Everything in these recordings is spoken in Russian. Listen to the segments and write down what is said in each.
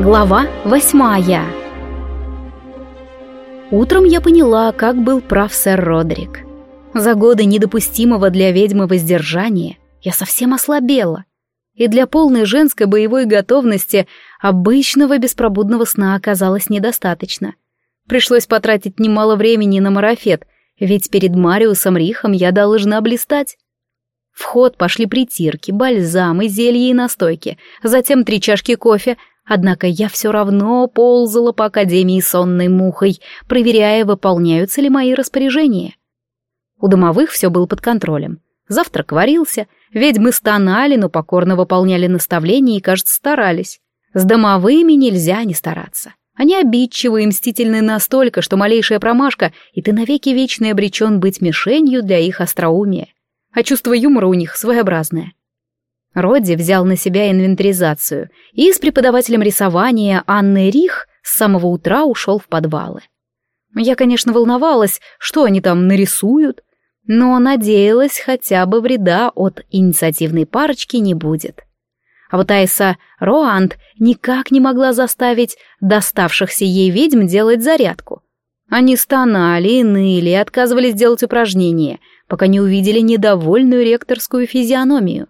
Глава восьмая Утром я поняла, как был прав сэр Родрик. За годы недопустимого для ведьмы воздержания я совсем ослабела. И для полной женской боевой готовности обычного беспробудного сна оказалось недостаточно. Пришлось потратить немало времени на марафет, ведь перед Мариусом Рихом я должна блистать. В ход пошли притирки, бальзамы, зелья и настойки, затем три чашки кофе, однако я все равно ползала по академии сонной мухой, проверяя, выполняются ли мои распоряжения. У домовых все было под контролем. Завтрак варился, ведьмы стонали, но покорно выполняли наставления и, кажется, старались. С домовыми нельзя не стараться. Они обидчивы и мстительны настолько, что малейшая промашка, и ты навеки вечный обречен быть мишенью для их остроумия а чувство юмора у них своеобразное. Родди взял на себя инвентаризацию и с преподавателем рисования Анной Рих с самого утра ушел в подвалы. Я, конечно, волновалась, что они там нарисуют, но надеялась, хотя бы вреда от инициативной парочки не будет. А вот Айса Роанд никак не могла заставить доставшихся ей ведьм делать зарядку. Они стонали и ныли, отказывались делать упражнения, пока не увидели недовольную ректорскую физиономию.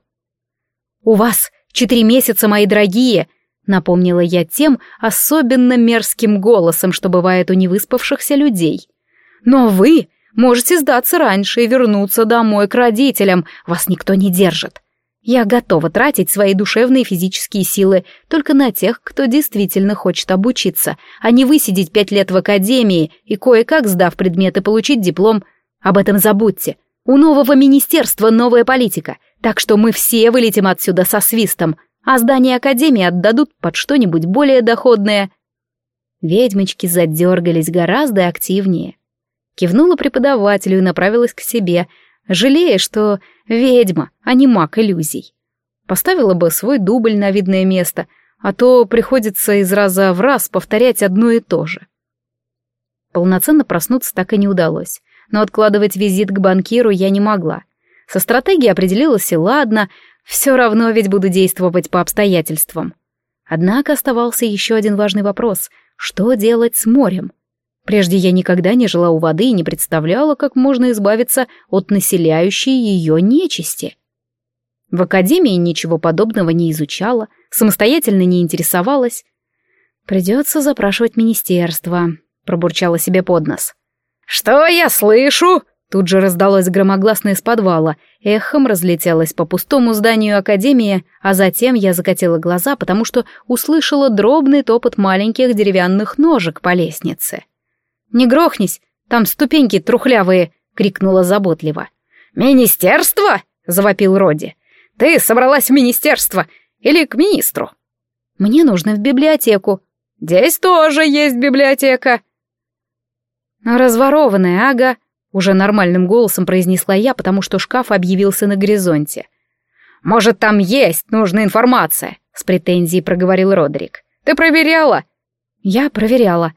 «У вас четыре месяца, мои дорогие!» — напомнила я тем особенно мерзким голосом, что бывает у невыспавшихся людей. «Но вы можете сдаться раньше и вернуться домой к родителям, вас никто не держит. Я готова тратить свои душевные и физические силы только на тех, кто действительно хочет обучиться, а не высидеть пять лет в академии и кое-как, сдав предметы, получить диплом. Об этом забудьте. У нового министерства новая политика, так что мы все вылетим отсюда со свистом, а здание Академии отдадут под что-нибудь более доходное. Ведьмочки задергались гораздо активнее. Кивнула преподавателю и направилась к себе, жалея, что ведьма, а не маг иллюзий. Поставила бы свой дубль на видное место, а то приходится из раза в раз повторять одно и то же. Полноценно проснуться так и не удалось но откладывать визит к банкиру я не могла. Со стратегией определилась и ладно, все равно ведь буду действовать по обстоятельствам. Однако оставался еще один важный вопрос — что делать с морем? Прежде я никогда не жила у воды и не представляла, как можно избавиться от населяющей ее нечисти. В академии ничего подобного не изучала, самостоятельно не интересовалась. «Придется запрашивать министерство», — пробурчала себе под нос. «Что я слышу?» Тут же раздалось громогласно из подвала, эхом разлетелось по пустому зданию Академии, а затем я закатила глаза, потому что услышала дробный топот маленьких деревянных ножек по лестнице. «Не грохнись, там ступеньки трухлявые!» — крикнула заботливо. «Министерство?» — завопил Роди. «Ты собралась в министерство или к министру?» «Мне нужно в библиотеку». «Здесь тоже есть библиотека», «Разворованная, ага», — уже нормальным голосом произнесла я, потому что шкаф объявился на горизонте. «Может, там есть нужная информация?» — с претензией проговорил Родерик. «Ты проверяла?» «Я проверяла».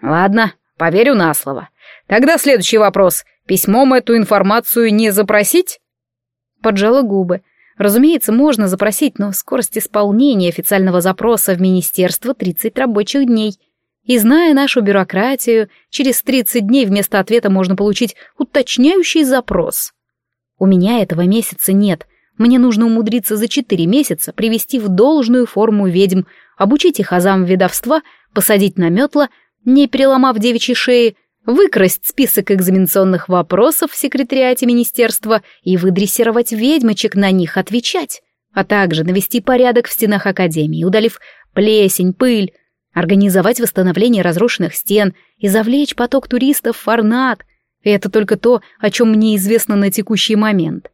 «Ладно, поверю на слово. Тогда следующий вопрос. Письмом эту информацию не запросить?» Поджала губы. Разумеется, можно запросить, но скорость исполнения официального запроса в министерство 30 рабочих дней — и зная нашу бюрократию, через 30 дней вместо ответа можно получить уточняющий запрос. У меня этого месяца нет. Мне нужно умудриться за 4 месяца привести в должную форму ведьм, обучить их азам ведовства, посадить на метла, не переломав девичьи шеи, выкрасть список экзаменационных вопросов в секретариате министерства и выдрессировать ведьмочек на них отвечать, а также навести порядок в стенах академии, удалив плесень, пыль, организовать восстановление разрушенных стен и завлечь поток туристов в Фарнат. Это только то, о чем мне известно на текущий момент.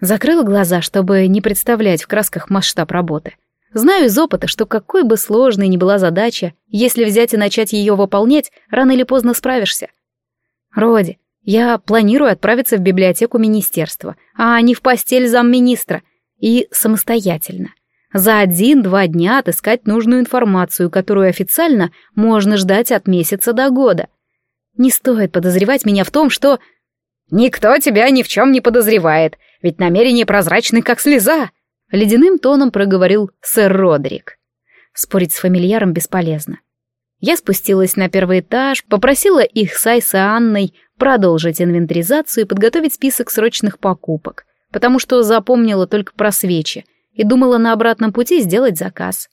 Закрыла глаза, чтобы не представлять в красках масштаб работы. Знаю из опыта, что какой бы сложной ни была задача, если взять и начать ее выполнять, рано или поздно справишься. Роди, я планирую отправиться в библиотеку министерства, а не в постель замминистра, и самостоятельно за один-два дня отыскать нужную информацию, которую официально можно ждать от месяца до года. Не стоит подозревать меня в том, что... «Никто тебя ни в чем не подозревает, ведь намерение прозрачны, как слеза», — ледяным тоном проговорил сэр Родрик. Спорить с фамильяром бесполезно. Я спустилась на первый этаж, попросила их с Айсой Анной продолжить инвентаризацию и подготовить список срочных покупок, потому что запомнила только про свечи и думала на обратном пути сделать заказ.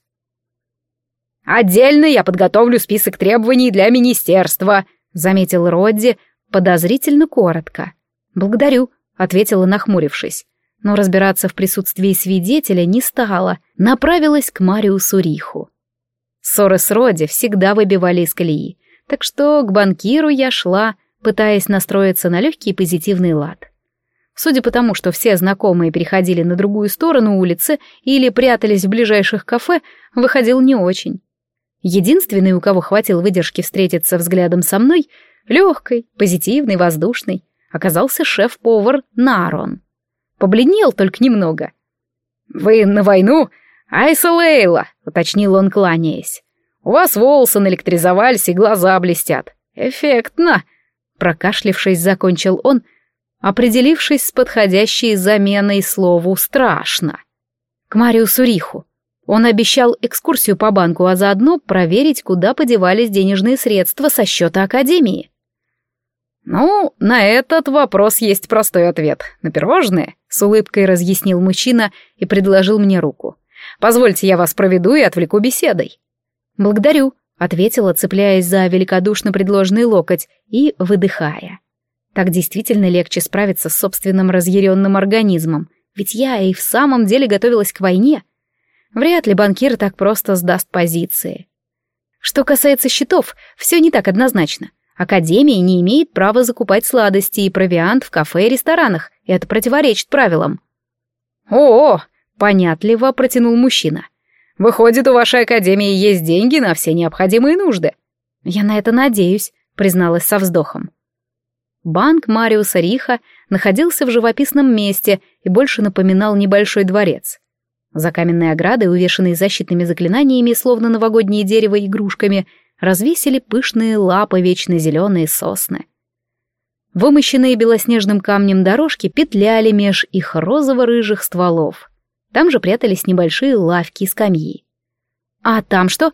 «Отдельно я подготовлю список требований для министерства», — заметил Родди подозрительно коротко. «Благодарю», — ответила, нахмурившись. Но разбираться в присутствии свидетеля не стала, направилась к Мариусу Риху. Ссоры с Роди всегда выбивали из колеи, так что к банкиру я шла, пытаясь настроиться на легкий позитивный лад. Судя по тому, что все знакомые переходили на другую сторону улицы или прятались в ближайших кафе, выходил не очень. Единственный, у кого хватило выдержки встретиться взглядом со мной, легкой, позитивной, воздушной, оказался шеф-повар Нарон. Побледнел только немного. «Вы на войну? Айса Лейла!» — уточнил он, кланяясь. «У вас волосы наэлектризовались и глаза блестят. Эффектно!» Прокашлившись, закончил он, определившись с подходящей заменой слову «страшно». К Мариусу Риху. Он обещал экскурсию по банку, а заодно проверить, куда подевались денежные средства со счета Академии. «Ну, на этот вопрос есть простой ответ. На пирожные?» — с улыбкой разъяснил мужчина и предложил мне руку. «Позвольте, я вас проведу и отвлеку беседой». «Благодарю», — ответила, цепляясь за великодушно предложенный локоть и выдыхая. Так действительно легче справиться с собственным разъяренным организмом, ведь я и в самом деле готовилась к войне — Вряд ли банкир так просто сдаст позиции. Что касается счетов, все не так однозначно. Академия не имеет права закупать сладости и провиант в кафе и ресторанах. Это противоречит правилам. «О, -о — понятливо протянул мужчина. «Выходит, у вашей академии есть деньги на все необходимые нужды». «Я на это надеюсь», — призналась со вздохом. Банк Мариуса Риха находился в живописном месте и больше напоминал небольшой дворец. За каменной оградой, увешанной защитными заклинаниями, словно новогоднее дерево игрушками, развесили пышные лапы вечно зеленые сосны. Вымощенные белоснежным камнем дорожки петляли меж их розово-рыжих стволов. Там же прятались небольшие лавки и скамьи. «А там что?»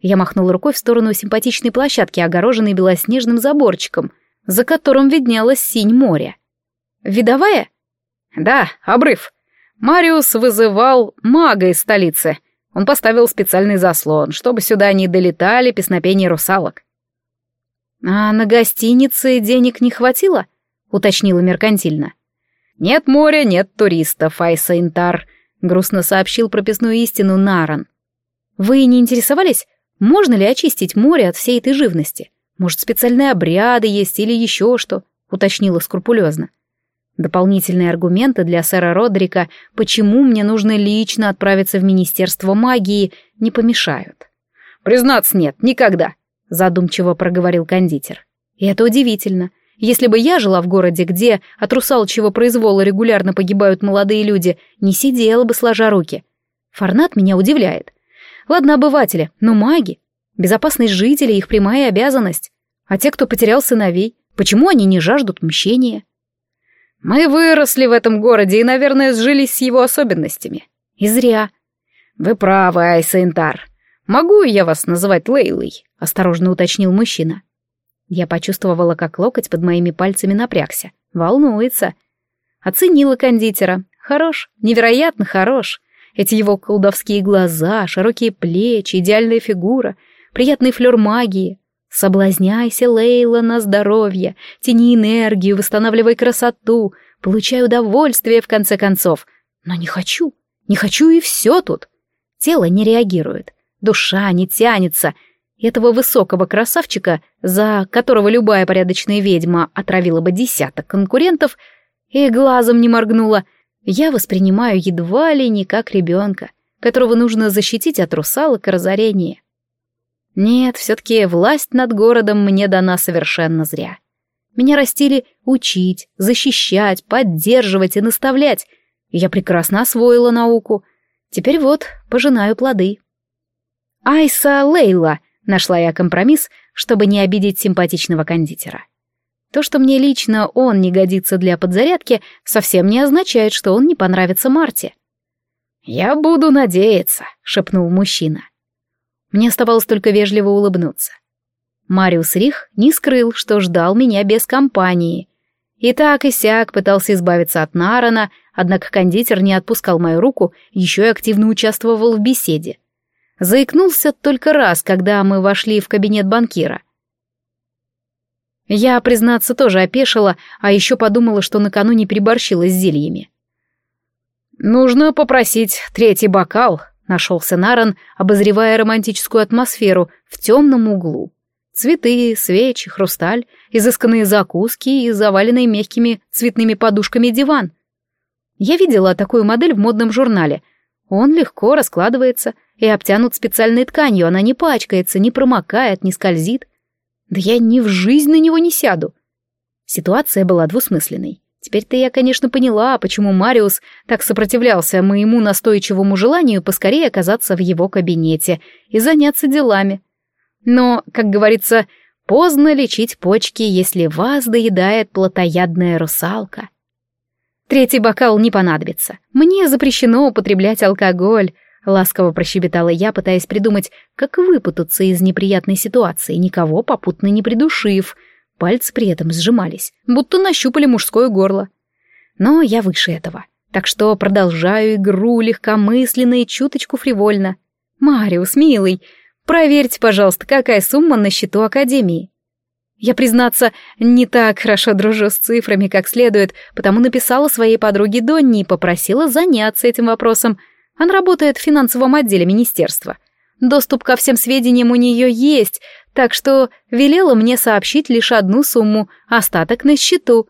Я махнул рукой в сторону симпатичной площадки, огороженной белоснежным заборчиком, за которым виднелась синь моря. «Видовая?» «Да, обрыв», Мариус вызывал мага из столицы. Он поставил специальный заслон, чтобы сюда не долетали песнопения русалок. «А на гостинице денег не хватило?» — уточнила меркантильно. «Нет моря, нет туристов, Айса Интар», — грустно сообщил прописную истину Наран. «Вы не интересовались, можно ли очистить море от всей этой живности? Может, специальные обряды есть или еще что?» — уточнила скрупулезно. Дополнительные аргументы для сэра Родрика, почему мне нужно лично отправиться в Министерство магии, не помешают. «Признаться, нет, никогда», — задумчиво проговорил кондитер. И это удивительно. Если бы я жила в городе, где от русалчьего произвола регулярно погибают молодые люди, не сидела бы сложа руки. Фарнат меня удивляет. Ладно, обыватели, но маги. Безопасность жителей — их прямая обязанность. А те, кто потерял сыновей, почему они не жаждут мщения? Мы выросли в этом городе и, наверное, сжились с его особенностями. И зря. Вы правы, Айса. Могу я вас называть Лейлой? Осторожно уточнил мужчина. Я почувствовала, как локоть под моими пальцами напрягся. Волнуется. Оценила кондитера. Хорош, невероятно хорош. Эти его колдовские глаза, широкие плечи, идеальная фигура, приятный флёр магии. Соблазняйся, Лейла, на здоровье, тяни энергию, восстанавливай красоту, получай удовольствие в конце концов. Но не хочу, не хочу и все тут. Тело не реагирует, душа не тянется. Этого высокого красавчика, за которого любая порядочная ведьма отравила бы десяток конкурентов, и глазом не моргнула, я воспринимаю едва ли не как ребенка, которого нужно защитить от русалок и разорения. Нет, все-таки власть над городом мне дана совершенно зря. Меня растили учить, защищать, поддерживать и наставлять. я прекрасно освоила науку. Теперь вот, пожинаю плоды. Айса Лейла, нашла я компромисс, чтобы не обидеть симпатичного кондитера. То, что мне лично он не годится для подзарядки, совсем не означает, что он не понравится Марте. «Я буду надеяться», — шепнул мужчина. Мне оставалось только вежливо улыбнуться. Мариус Рих не скрыл, что ждал меня без компании. И так и сяк пытался избавиться от Нарана, однако кондитер не отпускал мою руку, еще и активно участвовал в беседе. Заикнулся только раз, когда мы вошли в кабинет банкира. Я, признаться, тоже опешила, а еще подумала, что накануне переборщила с зельями. «Нужно попросить третий бокал», — нашелся Наран, обозревая романтическую атмосферу в темном углу. Цветы, свечи, хрусталь, изысканные закуски и заваленный мягкими цветными подушками диван. Я видела такую модель в модном журнале. Он легко раскладывается и обтянут специальной тканью, она не пачкается, не промокает, не скользит. Да я ни в жизнь на него не сяду. Ситуация была двусмысленной. Теперь-то я, конечно, поняла, почему Мариус так сопротивлялся моему настойчивому желанию поскорее оказаться в его кабинете и заняться делами. Но, как говорится, поздно лечить почки, если вас доедает плотоядная русалка. Третий бокал не понадобится. Мне запрещено употреблять алкоголь, ласково прощебетала я, пытаясь придумать, как выпутаться из неприятной ситуации, никого попутно не придушив — Пальцы при этом сжимались, будто нащупали мужское горло. Но я выше этого, так что продолжаю игру легкомысленно и чуточку фривольно. «Мариус, милый, проверьте, пожалуйста, какая сумма на счету Академии». Я, признаться, не так хорошо дружу с цифрами, как следует, потому написала своей подруге Донни и попросила заняться этим вопросом. Она работает в финансовом отделе министерства. Доступ ко всем сведениям у нее есть, так что велела мне сообщить лишь одну сумму, остаток на счету.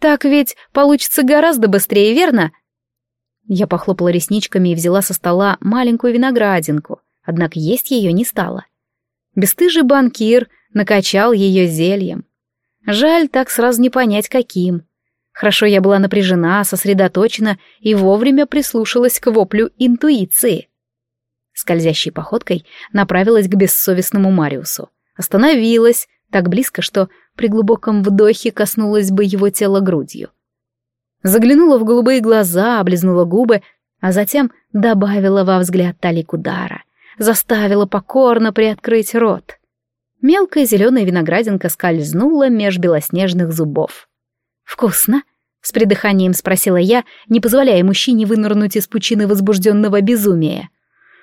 Так ведь получится гораздо быстрее, верно? Я похлопала ресничками и взяла со стола маленькую виноградинку, однако есть ее не стала. Бестыжий банкир накачал ее зельем. Жаль, так сразу не понять, каким. Хорошо я была напряжена, сосредоточена и вовремя прислушалась к воплю интуиции скользящей походкой направилась к бессовестному Мариусу. Остановилась, так близко, что при глубоком вдохе коснулась бы его тела грудью. Заглянула в голубые глаза, облизнула губы, а затем добавила во взгляд талику дара, заставила покорно приоткрыть рот. Мелкая зеленая виноградинка скользнула меж белоснежных зубов. «Вкусно?» — с придыханием спросила я, не позволяя мужчине вынырнуть из пучины возбужденного безумия.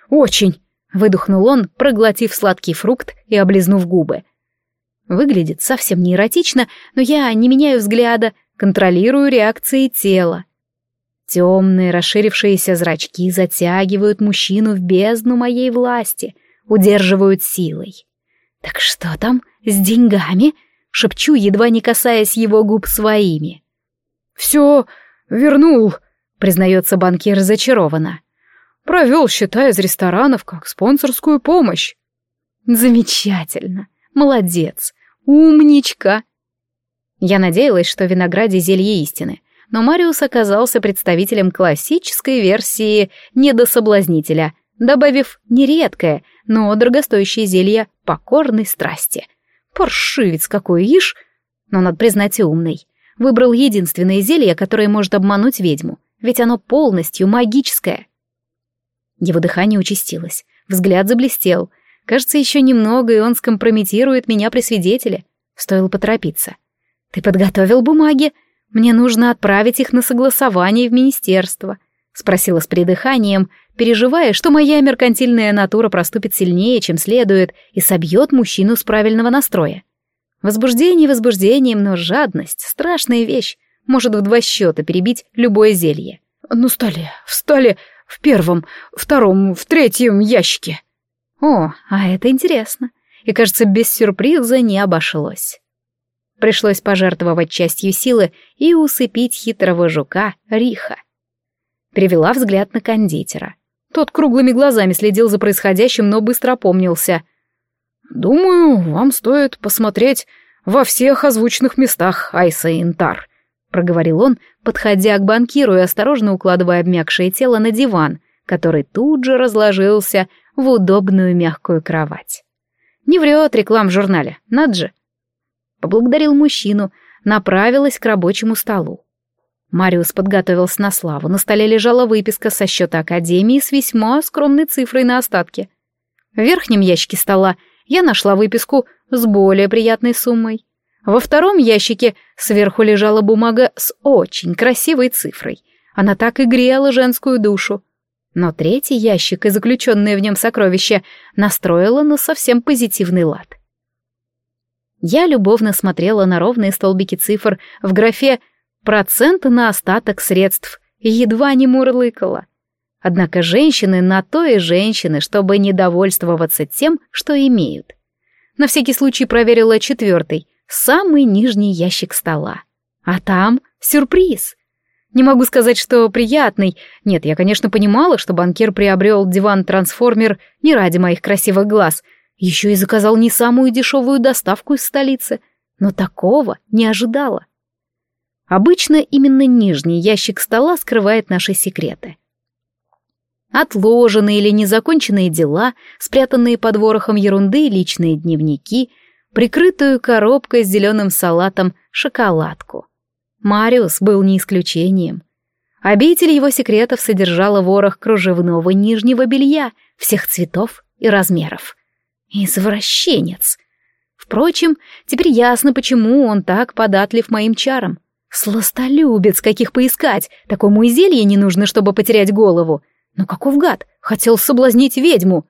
«Очень!» — выдохнул он, проглотив сладкий фрукт и облизнув губы. Выглядит совсем не эротично, но я не меняю взгляда, контролирую реакции тела. Темные расширившиеся зрачки затягивают мужчину в бездну моей власти, удерживают силой. «Так что там с деньгами?» — шепчу, едва не касаясь его губ своими. «Все вернул», — признается банкир разочарованно. Провел счета из ресторанов как спонсорскую помощь. Замечательно. Молодец. Умничка. Я надеялась, что в винограде зелье истины, но Мариус оказался представителем классической версии недособлазнителя, добавив нередкое, но дорогостоящее зелье покорной страсти. Паршивец какой, ишь! Но надо признать умный. Выбрал единственное зелье, которое может обмануть ведьму, ведь оно полностью магическое. Его дыхание участилось, взгляд заблестел. Кажется, еще немного, и он скомпрометирует меня при свидетеле. Стоило поторопиться. «Ты подготовил бумаги? Мне нужно отправить их на согласование в министерство», — спросила с придыханием, переживая, что моя меркантильная натура проступит сильнее, чем следует, и собьет мужчину с правильного настроя. Возбуждение возбуждением, но жадность — страшная вещь, может в два счета перебить любое зелье. «Ну, встали, встали!» В первом, втором, в третьем ящике. О, а это интересно. И, кажется, без сюрприза не обошлось. Пришлось пожертвовать частью силы и усыпить хитрого жука Риха. Перевела взгляд на кондитера. Тот круглыми глазами следил за происходящим, но быстро опомнился. «Думаю, вам стоит посмотреть во всех озвученных местах Айса Интар», — проговорил он, подходя к банкиру и осторожно укладывая обмякшее тело на диван, который тут же разложился в удобную мягкую кровать. Не врет реклам в журнале, над же. Поблагодарил мужчину, направилась к рабочему столу. Мариус подготовился на славу. На столе лежала выписка со счета Академии с весьма скромной цифрой на остатке. В верхнем ящике стола я нашла выписку с более приятной суммой. Во втором ящике сверху лежала бумага с очень красивой цифрой. Она так и грела женскую душу. Но третий ящик и заключенные в нем сокровища настроила на совсем позитивный лад. Я любовно смотрела на ровные столбики цифр в графе «Процент на остаток средств» и едва не мурлыкала. Однако женщины на то и женщины, чтобы не довольствоваться тем, что имеют. На всякий случай проверила четвертый, самый нижний ящик стола. А там сюрприз. Не могу сказать, что приятный. Нет, я, конечно, понимала, что банкир приобрел диван-трансформер не ради моих красивых глаз. Еще и заказал не самую дешевую доставку из столицы. Но такого не ожидала. Обычно именно нижний ящик стола скрывает наши секреты. Отложенные или незаконченные дела, спрятанные под ворохом ерунды личные дневники, прикрытую коробкой с зеленым салатом шоколадку. Мариус был не исключением. Обитель его секретов содержала ворох кружевного нижнего белья всех цветов и размеров. Извращенец! Впрочем, теперь ясно, почему он так податлив моим чарам. Сластолюбец, каких поискать, такому и зелье не нужно, чтобы потерять голову. Но каков гад, хотел соблазнить ведьму.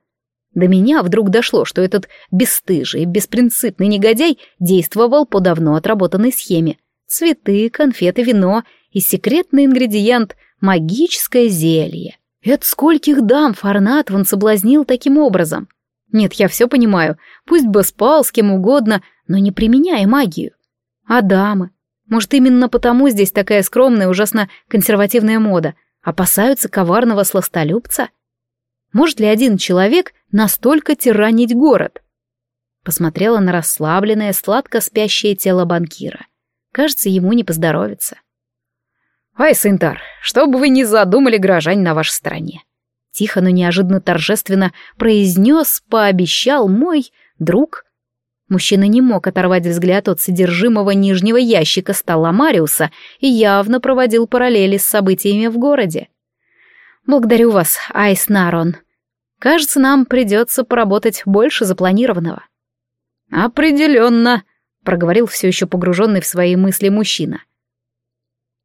До меня вдруг дошло, что этот бесстыжий, беспринципный негодяй действовал по давно отработанной схеме. Цветы, конфеты, вино и секретный ингредиент — магическое зелье. Это скольких дам Фарнат он соблазнил таким образом? Нет, я все понимаю, пусть бы спал с кем угодно, но не применяя магию. А дамы? Может, именно потому здесь такая скромная, ужасно консервативная мода — Опасаются коварного сластолюбца? Может ли один человек настолько тиранить город? Посмотрела на расслабленное, сладко спящее тело банкира. Кажется, ему не поздоровится. «Ай, Синтар, что бы вы ни задумали, горожане на вашей стороне!» Тихо, но неожиданно торжественно произнес, пообещал мой друг Мужчина не мог оторвать взгляд от содержимого нижнего ящика стола Мариуса и явно проводил параллели с событиями в городе. «Благодарю вас, Айс Нарон. Кажется, нам придется поработать больше запланированного». «Определенно», — проговорил все еще погруженный в свои мысли мужчина.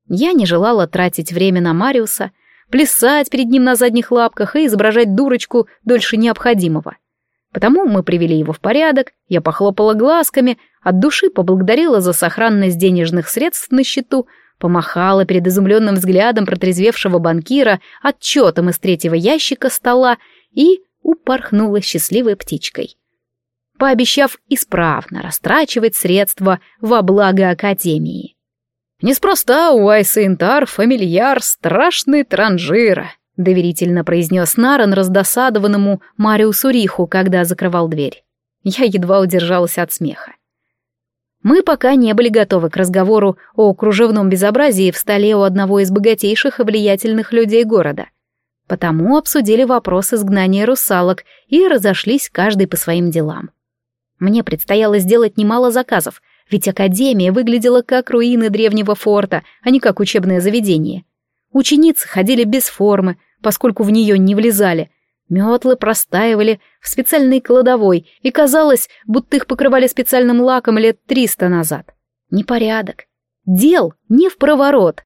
Я не желала тратить время на Мариуса, плясать перед ним на задних лапках и изображать дурочку дольше необходимого. Потому мы привели его в порядок, я похлопала глазками, от души поблагодарила за сохранность денежных средств на счету, помахала перед изумленным взглядом протрезвевшего банкира отчетом из третьего ящика стола и упорхнула счастливой птичкой. Пообещав исправно растрачивать средства во благо Академии. Неспроста у Айса Интар фамильяр страшный транжира, — доверительно произнес Наран раздосадованному Мариусу Риху, когда закрывал дверь. Я едва удержалась от смеха. Мы пока не были готовы к разговору о кружевном безобразии в столе у одного из богатейших и влиятельных людей города. Потому обсудили вопрос изгнания русалок и разошлись каждый по своим делам. Мне предстояло сделать немало заказов, ведь Академия выглядела как руины древнего форта, а не как учебное заведение — Ученицы ходили без формы, поскольку в нее не влезали. Метлы простаивали в специальной кладовой, и казалось, будто их покрывали специальным лаком лет триста назад. Непорядок. Дел не в проворот.